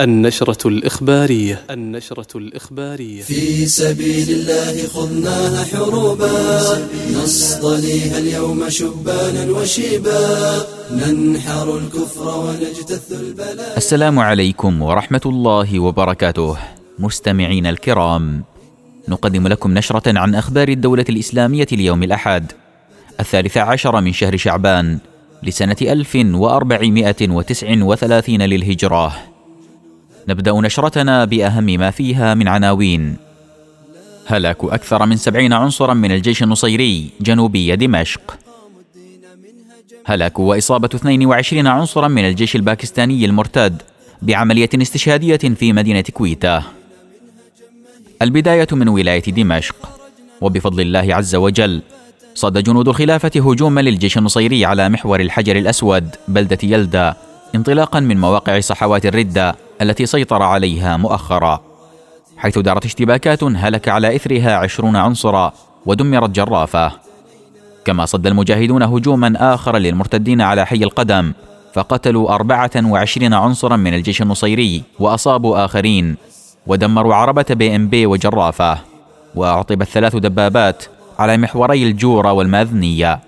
النشرة الإخبارية. النشرة الإخبارية. في سبيل الله خضناها حروبا. نصطليها اليوم شبانا وشيبا. ننحر الكفر ونجتث البلاء. السلام عليكم ورحمة الله وبركاته. مستمعين الكرام نقدم لكم نشرة عن أخبار الدولة الإسلامية اليوم الأحد الثالث عشر من شهر شعبان لسنة 1439 للهجرة. نبدأ نشرتنا بأهم ما فيها من عناوين. هلاك أكثر من سبعين عنصرا من الجيش النصيري جنوبي دمشق. هلاك وإصابة 22 عنصرا من الجيش الباكستاني المرتد بعملية استشهادية في مدينة كويتا. البداية من ولاية دمشق. وبفضل الله عز وجل صد جنود الخلافة هجوما للجيش النصيري على محور الحجر الأسود بلدة يلدا انطلاقا من مواقع صحوات الردة التي سيطر عليها مؤخرا حيث دارت اشتباكات هلك على إثرها عشرون عنصرا ودمرت جرافة. كما صد المجاهدون هجوما آخر للمرتدين على حي القدم فقتلوا أربعة وعشرين عنصرا من الجيش النصيري وأصابوا آخرين ودمروا عربة بي إم بي وجرافة. وأعطبت ثلاث دبابات على محوري الجورة والمادنية.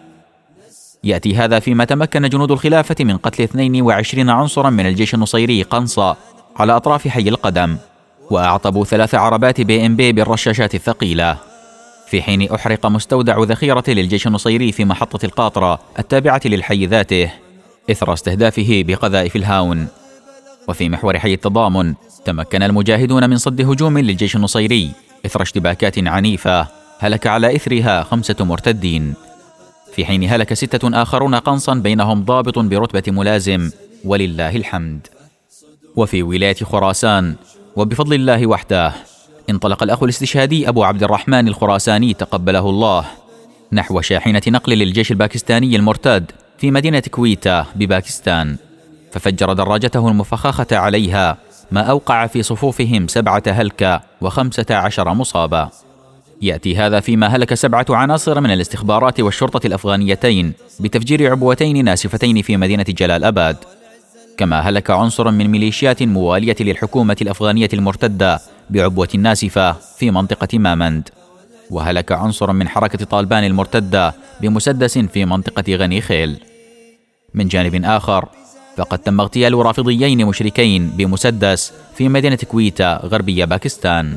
يأتي هذا فيما تمكن جنود الخلافة من قتل 22 عنصرا من الجيش النصيري قنصة على أطراف حي القدم وأعطبوا ثلاث عربات BMP بالرشاشات الثقيلة. في حين أحرق مستودع ذخيرة للجيش النصيري في محطة القاطرة التابعة للحي ذاته إثر استهدافه بقذائف الهاون. وفي محور حي التضامن تمكن المجاهدون من صد هجوم للجيش النصيري إثر اشتباكات عنيفة هلك على إثرها خمسة مرتدين. في حين هلك ستة آخرون قنصا بينهم ضابط برتبة ملازم ولله الحمد. وفي ولاية خراسان. وبفضل الله وحده انطلق الأخ الاستشهادي أبو عبد الرحمن الخراساني تقبله الله. نحو شاحنة نقل للجيش الباكستاني المرتد في مدينة كويتا بباكستان. ففجر دراجته المفخخة عليها ما أوقع في صفوفهم سبعة هلكة وخمسة عشر مصابة. يأتي هذا فيما هلك سبعة عناصر من الاستخبارات والشرطة الأفغانيتين بتفجير عبوتين ناسفتين في مدينة جلال أباد. كما هلك عنصر من ميليشيات موالية للحكومة الأفغانية المرتدة بعبوة ناسفة في منطقة مامند. وهلك عنصر من حركة طالبان المرتدة بمسدس في منطقة غني خيل. من جانب آخر فقد تم اغتيال رافضيين مشركين بمسدس في مدينة كويتا غربية باكستان.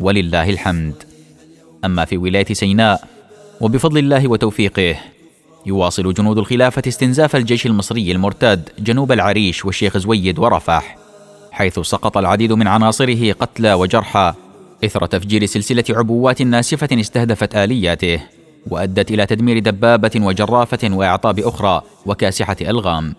ولله الحمد. أما في ولاية سيناء وبفضل الله وتوفيقه يواصل جنود الخلافة استنزاف الجيش المصري المرتد جنوب العريش والشيخ زويد ورفح حيث سقط العديد من عناصره قتلى وجرحى إثر تفجير سلسلة عبوات ناسفة استهدفت آلياته وأدت إلى تدمير دبابة وجرافة وإعطاب أخرى وكاسحة ألغام.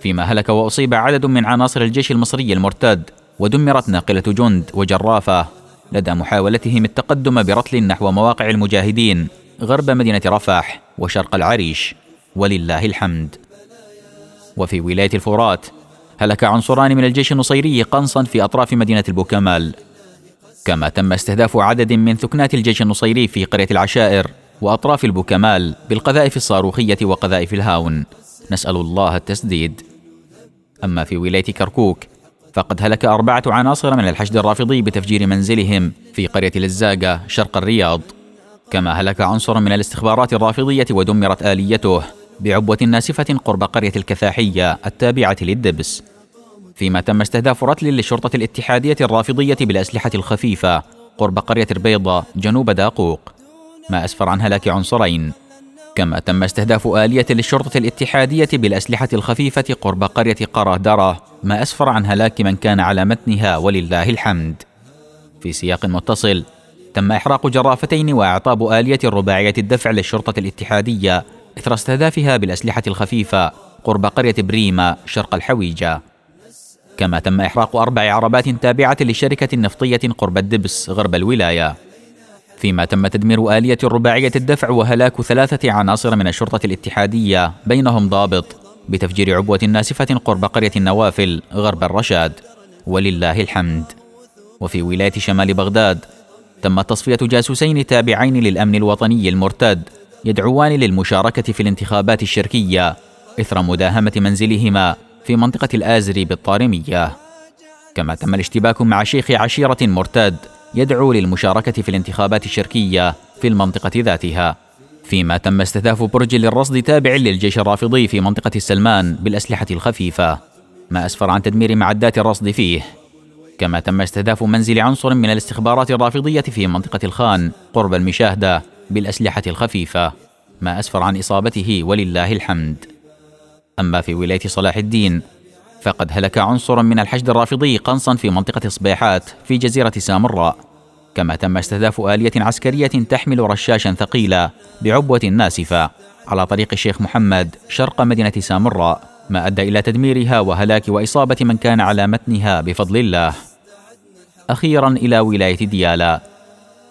فيما هلك وأصيب عدد من عناصر الجيش المصري المرتد ودمرت ناقلة جند وجرافة لدى محاولتهم التقدم برتل نحو مواقع المجاهدين. غرب مدينة رفح وشرق العريش ولله الحمد. وفي ولاية الفرات هلك عنصران من الجيش النصيري قنصا في أطراف مدينة البوكمال. كما تم استهداف عدد من ثكنات الجيش النصيري في قرية العشائر وأطراف البوكمال بالقذائف الصاروخية وقذائف الهاون. نسأل الله التسديد. أما في ولاية كركوك فقد هلك أربعة عناصر من الحشد الرافضي بتفجير منزلهم في قرية الزاقة شرق الرياض. كما هلك عنصر من الاستخبارات الرافضية ودمرت آليته بعبوة ناسفة قرب قرية الكفاحية التابعة للدبس. فيما تم استهداف رتل للشرطة الاتحادية الرافضية بالأسلحة الخفيفة قرب قرية البيضة جنوب داقوق. ما أسفر عن هلاك عنصرين. كما تم استهداف آلية للشرطة الاتحادية بالأسلحة الخفيفة قرب قرية قرهدرة ما أسفر عن هلاك من كان على متنها ولله الحمد. في سياق متصل تم إحراق جرافتين وإعطاب آلية رباعية الدفع للشرطة الاتحادية إثر استهدافها بالأسلحة الخفيفة قرب قرية بريمة شرق الحويجة. كما تم إحراق أربع عربات تابعة لشركة نفطية قرب الدبس غرب الولاية. فيما تم تدمير آلية رباعية الدفع وهلاك ثلاثة عناصر من الشرطة الاتحادية بينهم ضابط بتفجير عبوة ناسفة قرب قرية النوافل غرب الرشاد. ولله الحمد. وفي ولاية شمال بغداد تم تصفية جاسوسين تابعين للأمن الوطني المرتد يدعوان للمشاركة في الانتخابات الشركية إثر مداهمة منزلهما في منطقة الآزري بالطارمية. كما تم الاشتباك مع شيخ عشيرة مرتد يدعو للمشاركة في الانتخابات الشركية في المنطقة ذاتها. فيما تم استهداف برج للرصد تابع للجيش الرافضي في منطقة السلمان بالأسلحة الخفيفة. ما أسفر عن تدمير معدات الرصد فيه. كما تم استهداف منزل عنصر من الاستخبارات الرافضية في منطقة الخان قرب المشاهدة بالأسلحة الخفيفة ما أسفر عن إصابته ولله الحمد. أما في ولاية صلاح الدين فقد هلك عنصر من الحشد الرافضي قنصا في منطقة صبيحات في جزيرة سامراء. كما تم استهداف آلية عسكرية تحمل رشاشا ثقيلا بعبوة ناسفة على طريق الشيخ محمد شرق مدينة سامراء. ما أدى إلى تدميرها وهلاك وإصابة من كان على متنها بفضل الله. أخيرا إلى ولاية ديالا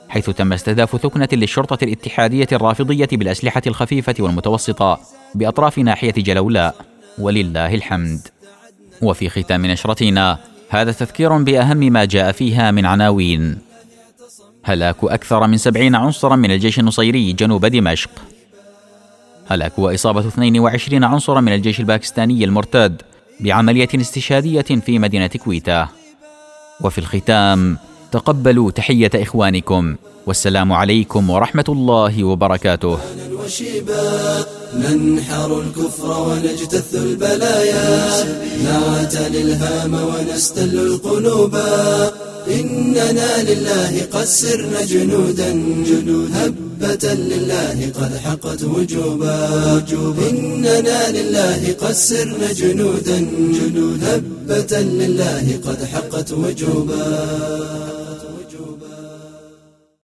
حيث تم استهداف ثكنة للشرطة الاتحادية الرافضية بالأسلحة الخفيفة والمتوسطة بأطراف ناحية جلولاء ولله الحمد. وفي ختام نشرتنا هذا تذكير بأهم ما جاء فيها من عناوين. هلاك أكثر من سبعين عنصرا من الجيش النصيري جنوب دمشق. هلاك وإصابة 22 عنصرا من الجيش الباكستاني المرتد بعملية استشهادية في مدينة كويتا. وفي الختام تقبلوا تحية إخوانكم. والسلام عليكم ورحمة الله وبركاته. ننحر الكفر ونجتث البلايا. نعتلي الهام ونستل القلوب. إننا لله قد سرنا جنودا. جنود هبة لله قد حقت وجوبا. إننا لله قد سرنا جنودا. جنود هبة لله قد حقت وجوبا.